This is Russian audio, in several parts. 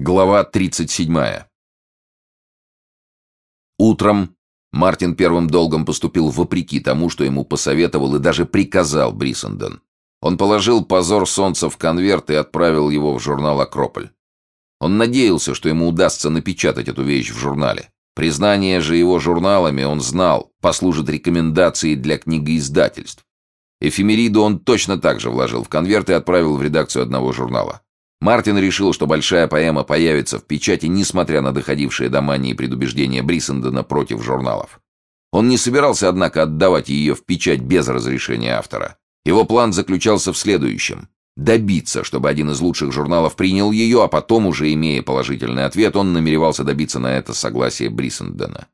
Глава 37. Утром Мартин первым долгом поступил вопреки тому, что ему посоветовал и даже приказал Брисенден. Он положил позор солнца в конверт и отправил его в журнал «Акрополь». Он надеялся, что ему удастся напечатать эту вещь в журнале. Признание же его журналами, он знал, послужит рекомендацией для книгоиздательств. Эфемериду он точно так же вложил в конверт и отправил в редакцию одного журнала. Мартин решил, что большая поэма появится в печати, несмотря на доходившие до мании предубеждения Брисендена против журналов. Он не собирался, однако, отдавать ее в печать без разрешения автора. Его план заключался в следующем. Добиться, чтобы один из лучших журналов принял ее, а потом, уже имея положительный ответ, он намеревался добиться на это согласия Брисендена.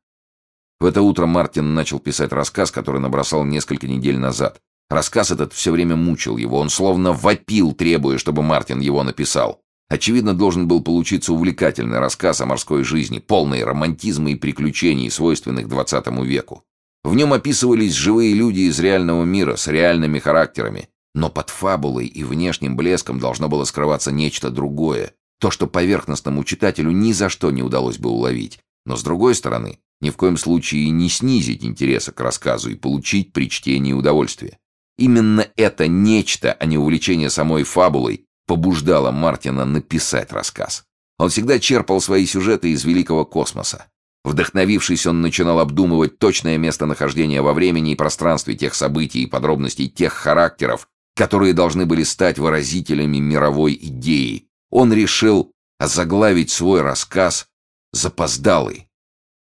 В это утро Мартин начал писать рассказ, который набросал несколько недель назад, Рассказ этот все время мучил его, он словно вопил, требуя, чтобы Мартин его написал. Очевидно, должен был получиться увлекательный рассказ о морской жизни, полный романтизма и приключений, свойственных XX веку. В нем описывались живые люди из реального мира с реальными характерами, но под фабулой и внешним блеском должно было скрываться нечто другое, то, что поверхностному читателю ни за что не удалось бы уловить. Но с другой стороны, ни в коем случае не снизить интереса к рассказу и получить при чтении удовольствие. Именно это нечто, а не увлечение самой фабулой, побуждало Мартина написать рассказ. Он всегда черпал свои сюжеты из великого космоса. Вдохновившись, он начинал обдумывать точное местонахождение во времени и пространстве тех событий и подробностей тех характеров, которые должны были стать выразителями мировой идеи. Он решил озаглавить свой рассказ «Запоздалый».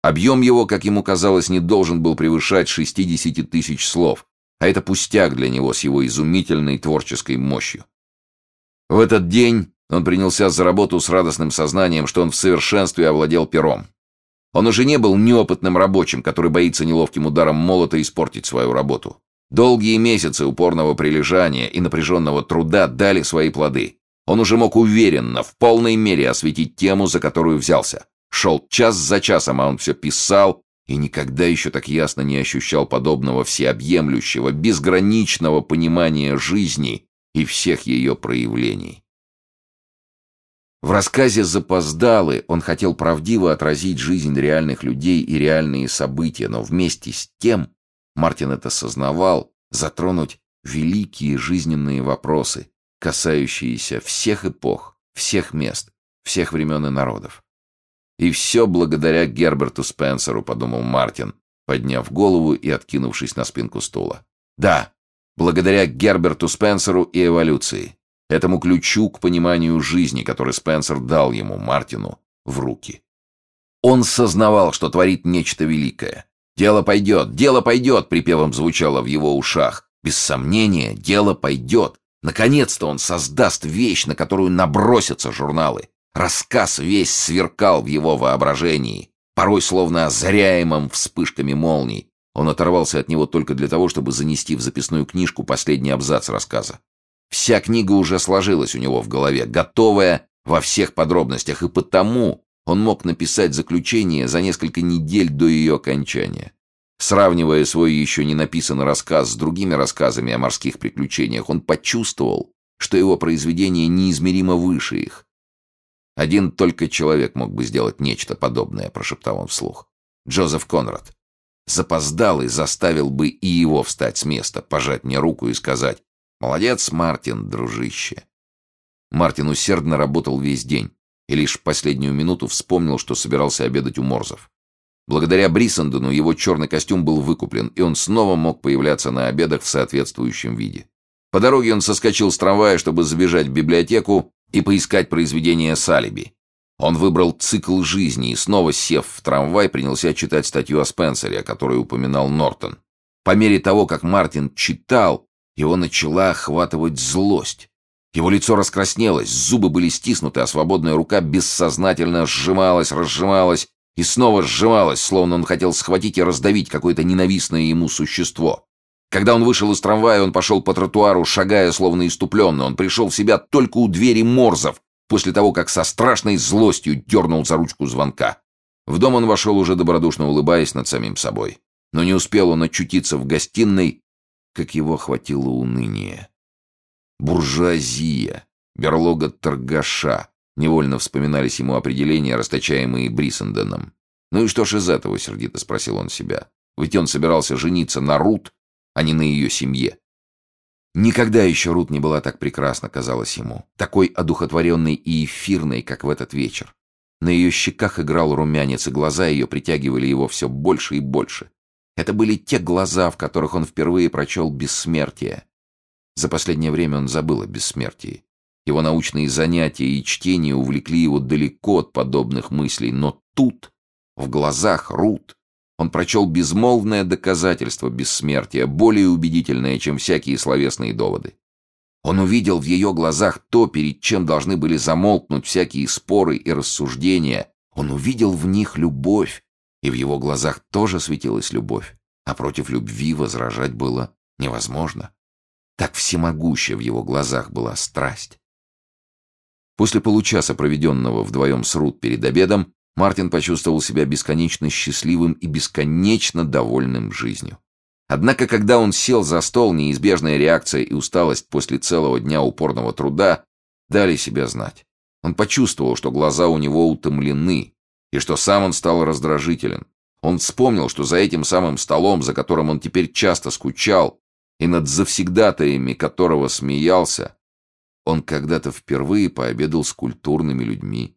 Объем его, как ему казалось, не должен был превышать 60 тысяч слов, а это пустяк для него с его изумительной творческой мощью. В этот день он принялся за работу с радостным сознанием, что он в совершенстве овладел пером. Он уже не был неопытным рабочим, который боится неловким ударом молота испортить свою работу. Долгие месяцы упорного прилежания и напряженного труда дали свои плоды. Он уже мог уверенно, в полной мере осветить тему, за которую взялся. Шел час за часом, а он все писал и никогда еще так ясно не ощущал подобного всеобъемлющего, безграничного понимания жизни и всех ее проявлений. В рассказе «Запоздалы» он хотел правдиво отразить жизнь реальных людей и реальные события, но вместе с тем, Мартин это сознавал, затронуть великие жизненные вопросы, касающиеся всех эпох, всех мест, всех времен и народов. И все благодаря Герберту Спенсеру, подумал Мартин, подняв голову и откинувшись на спинку стула. Да, благодаря Герберту Спенсеру и эволюции. Этому ключу к пониманию жизни, который Спенсер дал ему, Мартину, в руки. Он сознавал, что творит нечто великое. «Дело пойдет, дело пойдет!» — припевом звучало в его ушах. Без сомнения, дело пойдет. Наконец-то он создаст вещь, на которую набросятся журналы. Рассказ весь сверкал в его воображении, порой словно озаряемым вспышками молний. Он оторвался от него только для того, чтобы занести в записную книжку последний абзац рассказа. Вся книга уже сложилась у него в голове, готовая во всех подробностях, и потому он мог написать заключение за несколько недель до ее окончания. Сравнивая свой еще не написанный рассказ с другими рассказами о морских приключениях, он почувствовал, что его произведение неизмеримо выше их, один только человек мог бы сделать нечто подобное, прошептал он вслух. Джозеф Конрад. Запоздалый заставил бы и его встать с места, пожать мне руку и сказать «Молодец, Мартин, дружище». Мартин усердно работал весь день и лишь в последнюю минуту вспомнил, что собирался обедать у Морзов. Благодаря Брисендену его черный костюм был выкуплен, и он снова мог появляться на обедах в соответствующем виде. По дороге он соскочил с трамвая, чтобы забежать в библиотеку и поискать произведение Салиби. Он выбрал цикл жизни и, снова сев в трамвай, принялся читать статью о Спенсере, о которой упоминал Нортон. По мере того, как Мартин читал, его начала охватывать злость. Его лицо раскраснелось, зубы были стиснуты, а свободная рука бессознательно сжималась, разжималась и снова сжималась, словно он хотел схватить и раздавить какое-то ненавистное ему существо. Когда он вышел из трамвая, он пошел по тротуару, шагая словно иступленно. Он пришел в себя только у двери Морзов, после того, как со страшной злостью дернул за ручку звонка. В дом он вошел уже добродушно улыбаясь над самим собой. Но не успел он очутиться в гостиной, как его охватило уныние. Буржуазия, берлога торгаша, Невольно вспоминались ему определения, расточаемые Брисенденом. «Ну и что ж из этого?» — сердито спросил он себя. «Ведь он собирался жениться на Рут, а не на ее семье». Никогда еще Рут не была так прекрасна, казалось ему, такой одухотворенной и эфирной, как в этот вечер. На ее щеках играл румянец, и глаза ее притягивали его все больше и больше. Это были те глаза, в которых он впервые прочел бессмертие. За последнее время он забыл о бессмертии. Его научные занятия и чтение увлекли его далеко от подобных мыслей, но тут, в глазах Рут, он прочел безмолвное доказательство бессмертия, более убедительное, чем всякие словесные доводы. Он увидел в ее глазах то, перед чем должны были замолкнуть всякие споры и рассуждения. Он увидел в них любовь, и в его глазах тоже светилась любовь, а против любви возражать было невозможно. Так всемогуща в его глазах была страсть. После получаса, проведенного вдвоем с Рут перед обедом, Мартин почувствовал себя бесконечно счастливым и бесконечно довольным жизнью. Однако, когда он сел за стол, неизбежная реакция и усталость после целого дня упорного труда дали себя знать. Он почувствовал, что глаза у него утомлены, и что сам он стал раздражителен. Он вспомнил, что за этим самым столом, за которым он теперь часто скучал, и над завсегдатаями которого смеялся, он когда-то впервые пообедал с культурными людьми.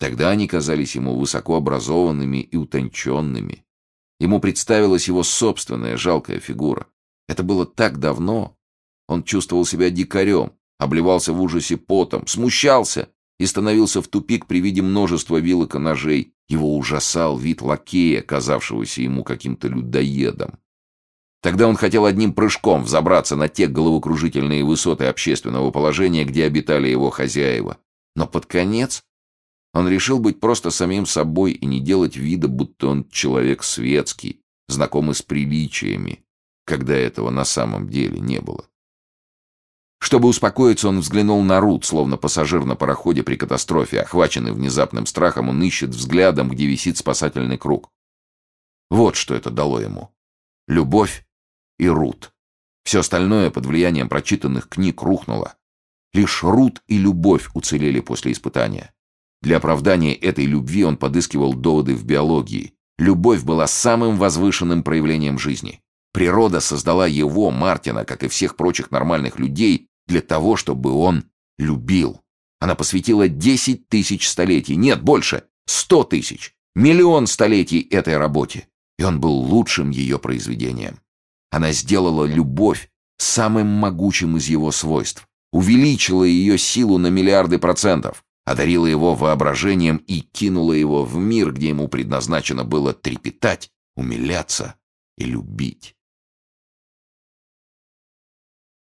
Тогда они казались ему высокообразованными и утонченными. Ему представилась его собственная жалкая фигура. Это было так давно. Он чувствовал себя дикарем, обливался в ужасе потом, смущался и становился в тупик при виде множества вилок и ножей. Его ужасал вид лакея, казавшегося ему каким-то людоедом. Тогда он хотел одним прыжком взобраться на те головокружительные высоты общественного положения, где обитали его хозяева. Но под конец он решил быть просто самим собой и не делать вида, будто он человек светский, знакомый с приличиями, когда этого на самом деле не было. Чтобы успокоиться, он взглянул на Рут, словно пассажир на пароходе при катастрофе. Охваченный внезапным страхом, он ищет взглядом, где висит спасательный круг. Вот что это дало ему. Любовь и Рут. Все остальное под влиянием прочитанных книг рухнуло. Лишь Рут и любовь уцелели после испытания. Для оправдания этой любви он подыскивал доводы в биологии. Любовь была самым возвышенным проявлением жизни. Природа создала его, Мартина, как и всех прочих нормальных людей, для того, чтобы он любил. Она посвятила 10 тысяч столетий, нет, больше, 100 тысяч, миллион столетий этой работе. И он был лучшим ее произведением. Она сделала любовь самым могучим из его свойств, увеличила ее силу на миллиарды процентов, одарила его воображением и кинула его в мир, где ему предназначено было трепетать, умиляться и любить.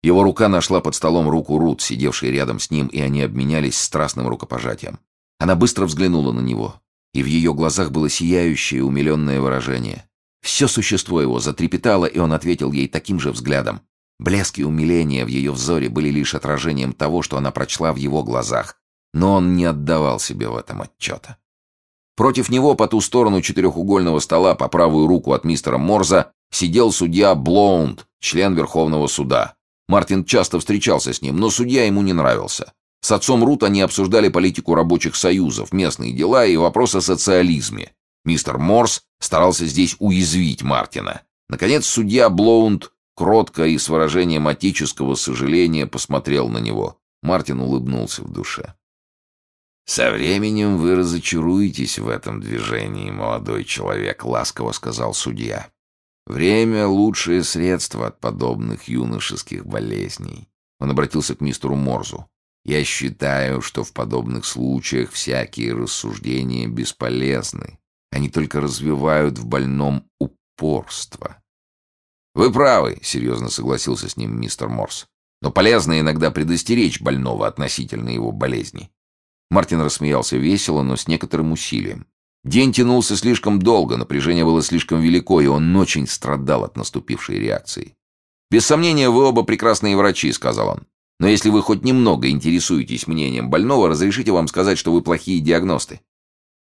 Его рука нашла под столом руку Рут, сидевшей рядом с ним, и они обменялись страстным рукопожатием. Она быстро взглянула на него, и в ее глазах было сияющее, умиленное выражение. Все существо его затрепетало, и он ответил ей таким же взглядом. Блески умиления в ее взоре были лишь отражением того, что она прочла в его глазах, но он не отдавал себе в этом отчета. Против него по ту сторону четырехугольного стола по правую руку от мистера Морза сидел судья Блоунд, член Верховного суда. Мартин часто встречался с ним, но судья ему не нравился. С отцом Рут они обсуждали политику рабочих союзов, местные дела и вопрос о социализме. Мистер Морс старался здесь уязвить Мартина. Наконец судья Блоунд кротко и с выражением отеческого сожаления посмотрел на него. Мартин улыбнулся в душе. «Со временем вы разочаруетесь в этом движении, молодой человек», — ласково сказал судья. «Время — лучшее средство от подобных юношеских болезней». Он обратился к мистеру Морзу. «Я считаю, что в подобных случаях всякие рассуждения бесполезны. Они только развивают в больном упорство. «Вы правы», — серьезно согласился с ним мистер Морс. «Но полезно иногда предостеречь больного относительно его болезни». Мартин рассмеялся весело, но с некоторым усилием. День тянулся слишком долго, напряжение было слишком велико, и он очень страдал от наступившей реакции. «Без сомнения, вы оба прекрасные врачи», — сказал он. «Но если вы хоть немного интересуетесь мнением больного, разрешите вам сказать, что вы плохие диагносты.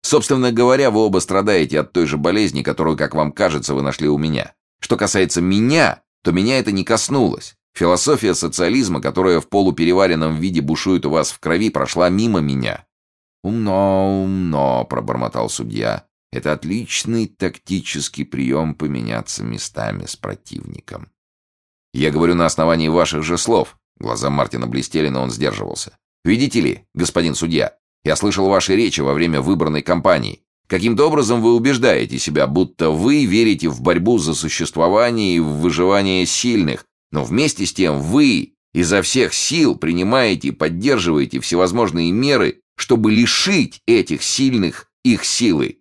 Собственно говоря, вы оба страдаете от той же болезни, которую, как вам кажется, вы нашли у меня. Что касается меня, то меня это не коснулось. Философия социализма, которая в полупереваренном виде бушует у вас в крови, прошла мимо меня. «Умно, умно», — пробормотал судья. «Это отличный тактический прием поменяться местами с противником». «Я говорю на основании ваших же слов». Глаза Мартина блестели, но он сдерживался. «Видите ли, господин судья, я слышал ваши речи во время выбранной кампании. Каким-то образом вы убеждаете себя, будто вы верите в борьбу за существование и в выживание сильных, но вместе с тем вы изо всех сил принимаете и поддерживаете всевозможные меры, чтобы лишить этих сильных их силы.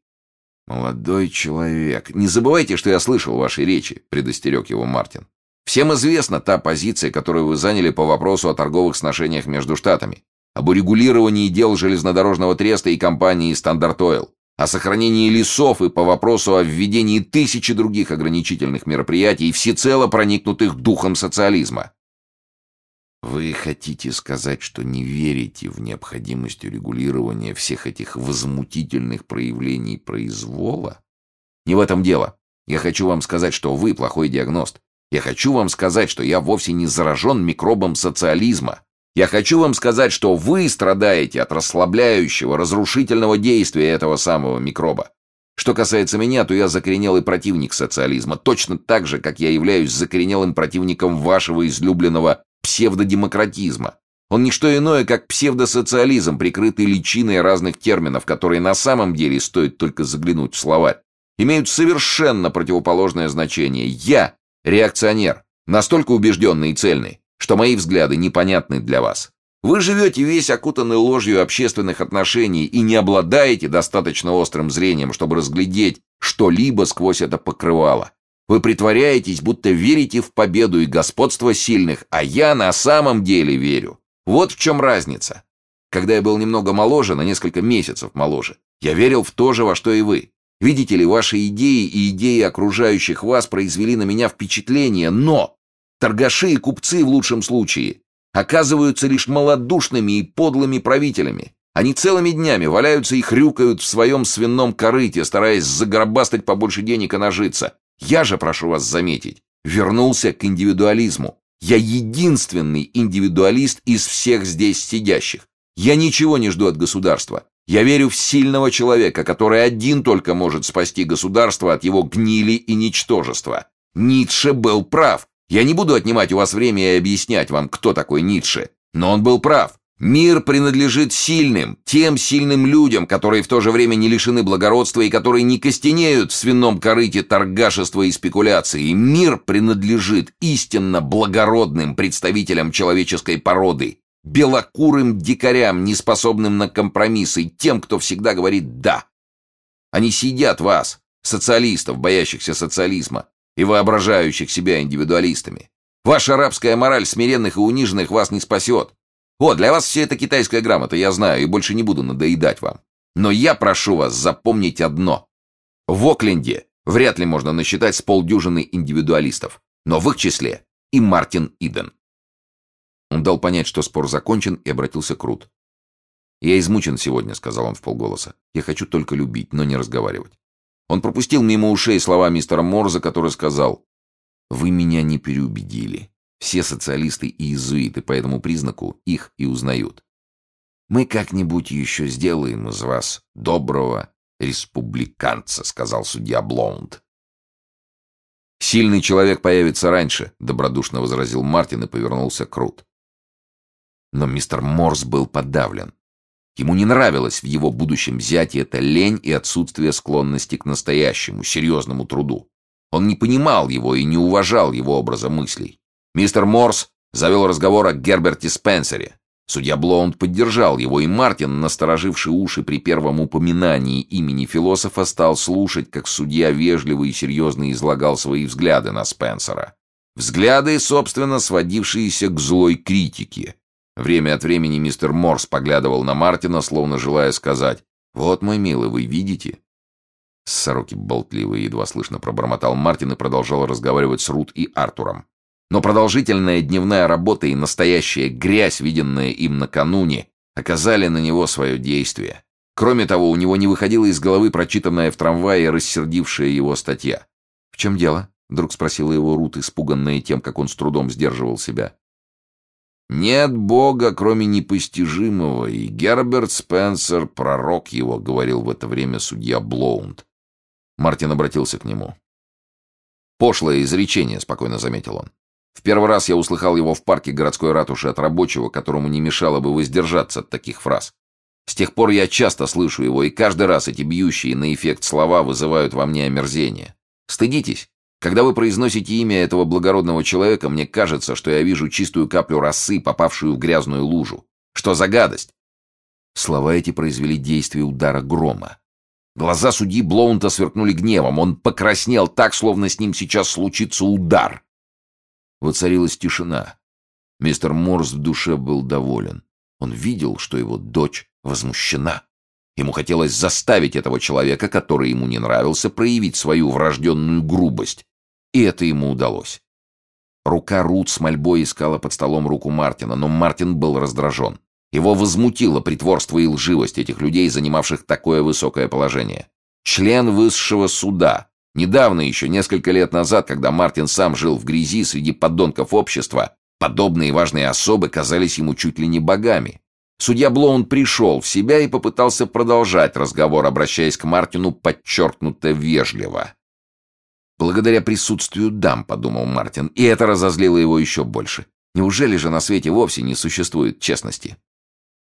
«Молодой человек, не забывайте, что я слышал ваши речи», — предостерег его Мартин. «Всем известна та позиция, которую вы заняли по вопросу о торговых сношениях между штатами, об урегулировании дел железнодорожного треста и компании «Стандарт Ойл» о сохранении лесов и по вопросу о введении тысячи других ограничительных мероприятий, всецело проникнутых духом социализма. Вы хотите сказать, что не верите в необходимость урегулирования всех этих возмутительных проявлений произвола? Не в этом дело. Я хочу вам сказать, что вы плохой диагност. Я хочу вам сказать, что я вовсе не заражен микробом социализма. Я хочу вам сказать, что вы страдаете от расслабляющего, разрушительного действия этого самого микроба. Что касается меня, то я закоренелый противник социализма, точно так же, как я являюсь закоренелым противником вашего излюбленного псевдодемократизма. Он не что иное, как псевдосоциализм, прикрытый личиной разных терминов, которые на самом деле, стоит только заглянуть в словарь, имеют совершенно противоположное значение. Я реакционер, настолько убежденный и цельный, что мои взгляды непонятны для вас. Вы живете весь окутанный ложью общественных отношений и не обладаете достаточно острым зрением, чтобы разглядеть что-либо сквозь это покрывало. Вы притворяетесь, будто верите в победу и господство сильных, а я на самом деле верю. Вот в чем разница. Когда я был немного моложе, на несколько месяцев моложе, я верил в то же, во что и вы. Видите ли, ваши идеи и идеи окружающих вас произвели на меня впечатление, но Торгаши и купцы в лучшем случае оказываются лишь малодушными и подлыми правителями. Они целыми днями валяются и хрюкают в своем свином корыте, стараясь загробастать побольше денег и нажиться. Я же, прошу вас заметить, вернулся к индивидуализму. Я единственный индивидуалист из всех здесь сидящих. Я ничего не жду от государства. Я верю в сильного человека, который один только может спасти государство от его гнили и ничтожества. Ницше был прав. Я не буду отнимать у вас время и объяснять вам, кто такой Ницше. Но он был прав. Мир принадлежит сильным, тем сильным людям, которые в то же время не лишены благородства и которые не костенеют в свином корыте торгашества и спекуляции. Мир принадлежит истинно благородным представителям человеческой породы, белокурым дикарям, неспособным на компромиссы, тем, кто всегда говорит «да». Они сидят вас, социалистов, боящихся социализма, и воображающих себя индивидуалистами. Ваша арабская мораль смиренных и униженных вас не спасет. О, для вас все это китайская грамота, я знаю, и больше не буду надоедать вам. Но я прошу вас запомнить одно. В Окленде вряд ли можно насчитать с полдюжины индивидуалистов, но в их числе и Мартин Иден. Он дал понять, что спор закончен, и обратился к Рут. «Я измучен сегодня», — сказал он вполголоса. «Я хочу только любить, но не разговаривать. Он пропустил мимо ушей слова мистера Морза, который сказал, «Вы меня не переубедили. Все социалисты и иезуиты по этому признаку их и узнают. Мы как-нибудь еще сделаем из вас доброго республиканца», — сказал судья Блоунд. «Сильный человек появится раньше», — добродушно возразил Мартин и повернулся к Рут. Но мистер Морс был подавлен. Ему не нравилось в его будущем зяте эта лень и отсутствие склонности к настоящему, серьезному труду. Он не понимал его и не уважал его образа мыслей. Мистер Морс завел разговор о Герберте Спенсере. Судья Блоунд поддержал его, и Мартин, настороживший уши при первом упоминании имени философа, стал слушать, как судья вежливо и серьезно излагал свои взгляды на Спенсера. Взгляды, собственно, сводившиеся к злой критике, Время от времени мистер Морс поглядывал на Мартина, словно желая сказать «Вот, мой милый, вы видите?» Сороки болтливые, едва слышно пробормотал Мартин и продолжал разговаривать с Рут и Артуром. Но продолжительная дневная работа и настоящая грязь, виденная им накануне, оказали на него свое действие. Кроме того, у него не выходила из головы прочитанная в трамвае рассердившая его статья. «В чем дело?» — вдруг спросила его Рут, испуганная тем, как он с трудом сдерживал себя. «Нет Бога, кроме непостижимого, и Герберт Спенсер — пророк его», — говорил в это время судья Блоунд. Мартин обратился к нему. «Пошлое изречение», — спокойно заметил он. «В первый раз я услыхал его в парке городской ратуши от рабочего, которому не мешало бы воздержаться от таких фраз. С тех пор я часто слышу его, и каждый раз эти бьющие на эффект слова вызывают во мне омерзение. Стыдитесь. Когда вы произносите имя этого благородного человека, мне кажется, что я вижу чистую каплю росы, попавшую в грязную лужу. Что за гадость?» Слова эти произвели действие удара грома. Глаза судьи Блоунта сверкнули гневом. Он покраснел так, словно с ним сейчас случится удар. Воцарилась тишина. Мистер Морс в душе был доволен. Он видел, что его дочь возмущена. Ему хотелось заставить этого человека, который ему не нравился, проявить свою врожденную грубость. И это ему удалось. Рука Рут с мольбой искала под столом руку Мартина, но Мартин был раздражен. Его возмутило притворство и лживость этих людей, занимавших такое высокое положение. Член высшего суда. Недавно еще, несколько лет назад, когда Мартин сам жил в грязи среди подонков общества, подобные важные особы казались ему чуть ли не богами. Судья Блоун пришел в себя и попытался продолжать разговор, обращаясь к Мартину подчеркнуто вежливо. «Благодаря присутствию дам», — подумал Мартин, и это разозлило его еще больше. «Неужели же на свете вовсе не существует честности?»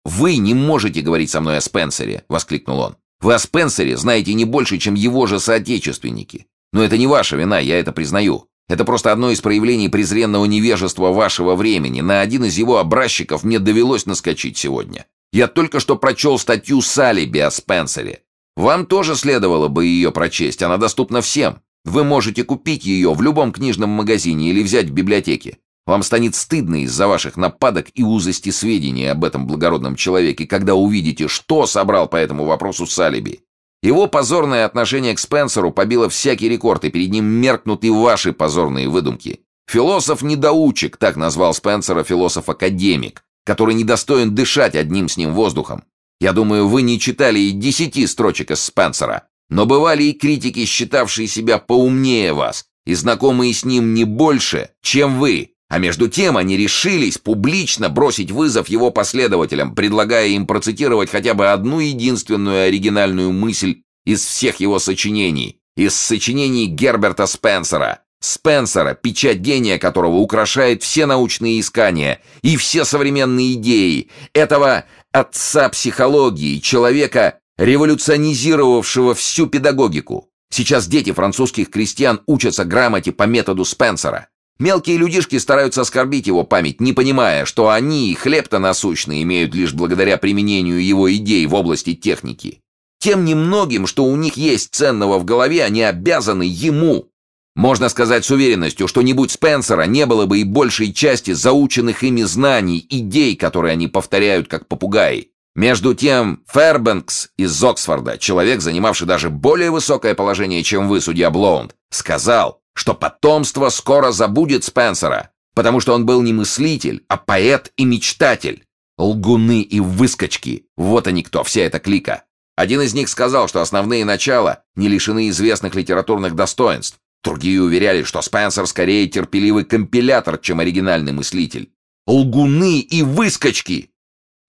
«Вы не можете говорить со мной о Спенсере!» — воскликнул он. «Вы о Спенсере знаете не больше, чем его же соотечественники. Но это не ваша вина, я это признаю. Это просто одно из проявлений презренного невежества вашего времени. На один из его образчиков мне довелось наскочить сегодня. Я только что прочел статью Салиби о Спенсере. Вам тоже следовало бы ее прочесть, она доступна всем. Вы можете купить ее в любом книжном магазине или взять в библиотеке. Вам станет стыдно из-за ваших нападок и узости сведений об этом благородном человеке, когда увидите, что собрал по этому вопросу Салиби. Его позорное отношение к Спенсеру побило всякий рекорд, и перед ним меркнут и ваши позорные выдумки. Философ-недоучек, так назвал Спенсера философ-академик, который недостоин дышать одним с ним воздухом. Я думаю, вы не читали и десяти строчек из Спенсера, но бывали и критики, считавшие себя поумнее вас, и знакомые с ним не больше, чем вы, а между тем они решились публично бросить вызов его последователям, предлагая им процитировать хотя бы одну единственную оригинальную мысль из всех его сочинений, из сочинений Герберта Спенсера. Спенсера, печать гения которого украшает все научные искания и все современные идеи, этого отца психологии, человека, революционизировавшего всю педагогику. Сейчас дети французских крестьян учатся грамоте по методу Спенсера. Мелкие людишки стараются оскорбить его память, не понимая, что они, хлеб-то насущный, имеют лишь благодаря применению его идей в области техники. Тем немногим, что у них есть ценного в голове, они обязаны ему. Можно сказать с уверенностью, что не будь Спенсера, не было бы и большей части заученных ими знаний, идей, которые они повторяют как попугаи. Между тем, Фербенкс из Оксфорда, человек, занимавший даже более высокое положение, чем вы, судья Блоунд, сказал, что потомство скоро забудет Спенсера, потому что он был не мыслитель, а поэт и мечтатель. Лгуны и выскочки. Вот они кто, вся эта клика. Один из них сказал, что основные начала не лишены известных литературных достоинств. Другие уверяли, что Спенсер скорее терпеливый компилятор, чем оригинальный мыслитель. Лгуны и выскочки!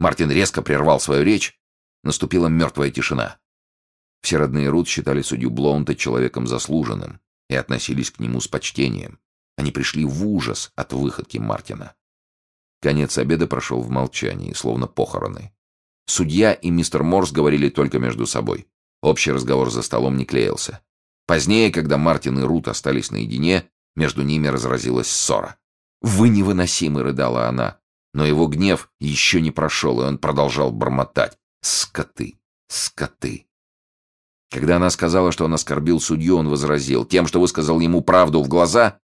Мартин резко прервал свою речь. Наступила мертвая тишина. Все родные Рут считали судью Блоунта человеком заслуженным и относились к нему с почтением. Они пришли в ужас от выходки Мартина. Конец обеда прошел в молчании, словно похороны. Судья и мистер Морс говорили только между собой. Общий разговор за столом не клеился. Позднее, когда Мартин и Рут остались наедине, между ними разразилась ссора. «Вы невыносимы!» — рыдала она. Но его гнев еще не прошел, и он продолжал бормотать. «Скоты! Скоты!» Когда она сказала, что он оскорбил судью, он возразил. Тем, что высказал ему правду в глаза,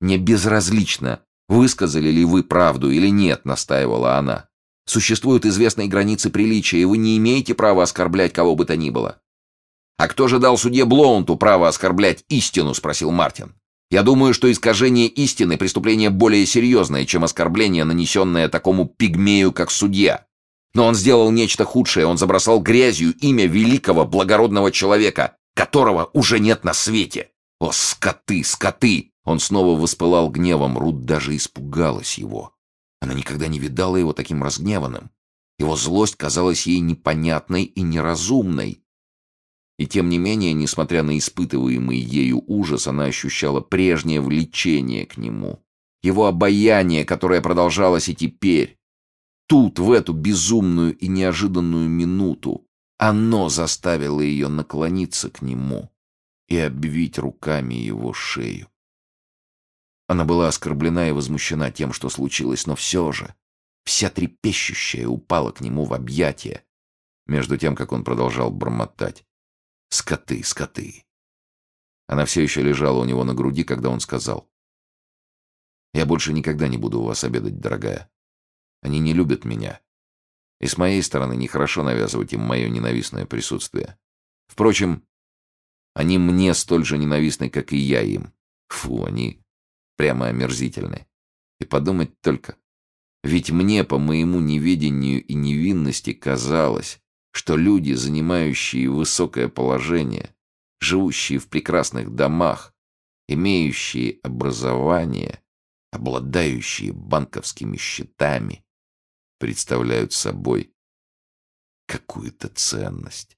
«Не безразлично, высказали ли вы правду или нет», — настаивала она. «Существуют известные границы приличия, и вы не имеете права оскорблять кого бы то ни было». «А кто же дал судье Блоунту право оскорблять истину?» — спросил Мартин. «Я думаю, что искажение истины — преступление более серьезное, чем оскорбление, нанесенное такому пигмею, как судья. Но он сделал нечто худшее, он забросал грязью имя великого благородного человека, которого уже нет на свете. О, скоты, скоты! Он снова воспылал гневом, Рут даже испугалась его. Она никогда не видала его таким разгневанным. Его злость казалась ей непонятной и неразумной. И тем не менее, несмотря на испытываемый ею ужас, она ощущала прежнее влечение к нему. Его обаяние, которое продолжалось и теперь. Тут, в эту безумную и неожиданную минуту, оно заставило ее наклониться к нему и обвить руками его шею. Она была оскорблена и возмущена тем, что случилось, но все же вся трепещущая упала к нему в объятия, между тем, как он продолжал бормотать. «Скоты, скоты!» Она все еще лежала у него на груди, когда он сказал. «Я больше никогда не буду у вас обедать, дорогая. Они не любят меня. И с моей стороны нехорошо навязывать им мое ненавистное присутствие. Впрочем, они мне столь же ненавистны, как и я им. Фу, они прямо омерзительны. И подумать только. Ведь мне, по моему неведению и невинности, казалось, что люди, занимающие высокое положение, живущие в прекрасных домах, имеющие образование, обладающие банковскими счетами, представляют собой какую-то ценность.